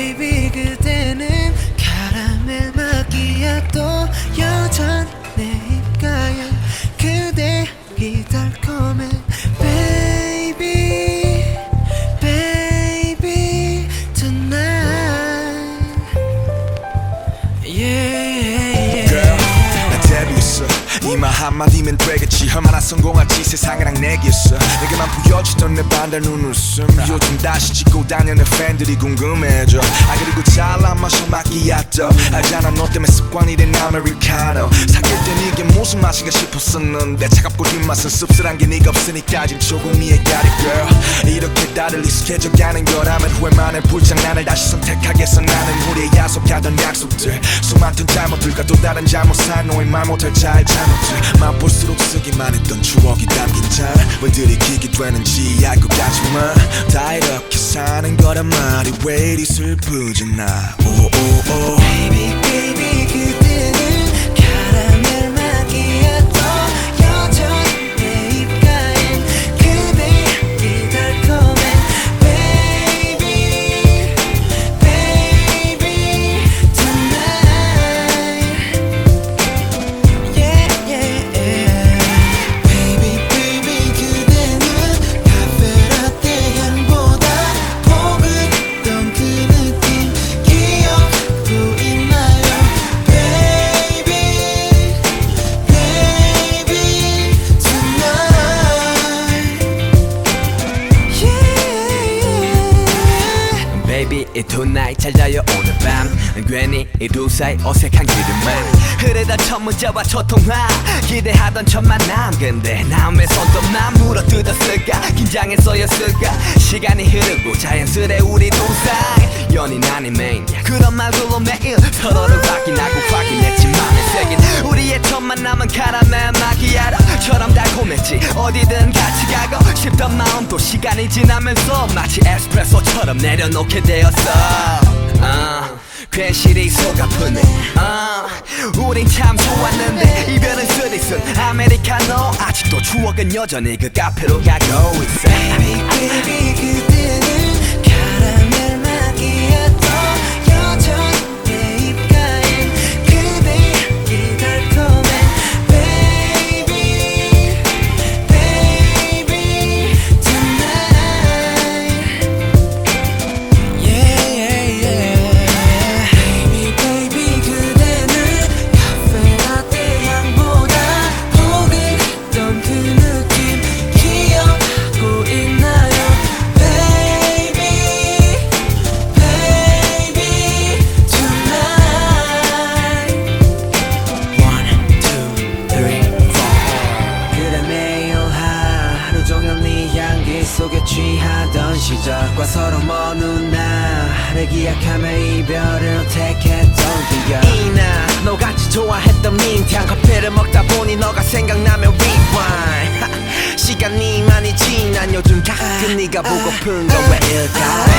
baby 그대 이말 한마디면 되겠지. 얼마나 성공할지 세상이랑 내기였어. 내게만 보여주던 내 반달 눈웃음. 요즘 다시 찍고 다니는 팬들이 궁금해져. 아 그리고 잘난 마셔 마끼야또 알잖아 너 때문에 습관이 된 아메리카노. 사귈 땐 이게 무슨 맛인가 싶었었는데. 차갑고 뒷맛은 씁쓸한 게 네가 없으니까 지금 조금 이해가리 girl. 이렇게 다들 익숙해져가는 거라면 후회만의 불장난을 다시 선택하겠어. 나는 우리의 야속하던 약속들. 수많던 잘못들과 또 다른 잘못한 너의 말 못할 잘 잘못 들 맛볼수록 쓰기만 했던 추억이 담긴 잔왜 들이키게 되는지 알 것 같지만 다 이렇게 사는 거란 말이 왜 이리 슬프지 나. 오오오 Baby 이 tonight 잘 자요. 오늘 밤 괜히 이 두 사이 어색한 기름만. 흐르던 첫 문자와 첫 통화 기대하던 첫 만남. 근데 남의 손톱만 물어뜯었을까? 긴장했어였을까? 시간이 흐르고 자연스레 우리 두 사이. 연인 아닌 메인 그런 말들로 매일 서로를 확인하고 확인했지만 새긴 우리의 첫 만남은 카라멜 마키아토처럼 달콤했지. 어디든 싶던 마음도 시간이 지나면서 마치 에스프레소처럼 내려놓게 되었어. 아, 괜시리 속 아프네. 아, 우린 참 좋았는데 이별은 쓰리쓴 아메리카노 아직도 추억은 여전히 그 카페로 가고 있어. Baby 그대는 과 서로 먼 훗날을 기약하며 이별을 택했던 기억. 이나 너같이 좋아했던 민트향 커피를 먹다 보니 너가 생각나면 rewind. 시간이 많이 지난 요즘 가끔 네가 보고픈 건 왜일까